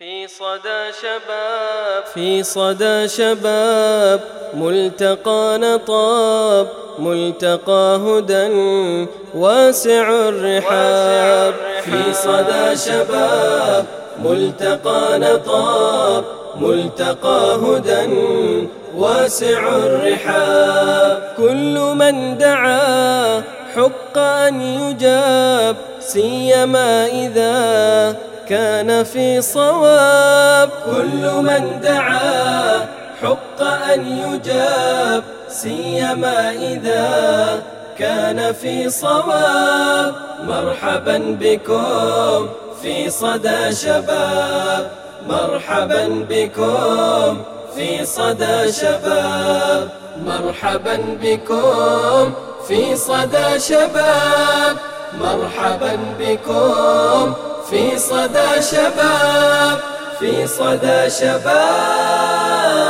في صدى شباب في صدى شباب ملتقانا طاب ملتقى هدى واسع الرحاب. في صدى شباب ملتقانا طاب ملتقى هدى واسع الرحاب. كل من دعا حق أن يجاب سيما إذا كان في صواب. كل من دعا حق أن يجاب سيما إذا كان في صواب. مرحبا بكم في صدى شباب. مرحبا بكم في صدى شباب. مرحبا بكم في صدى شباب. مرحبا بكم في صدى شباب في صدى شباب.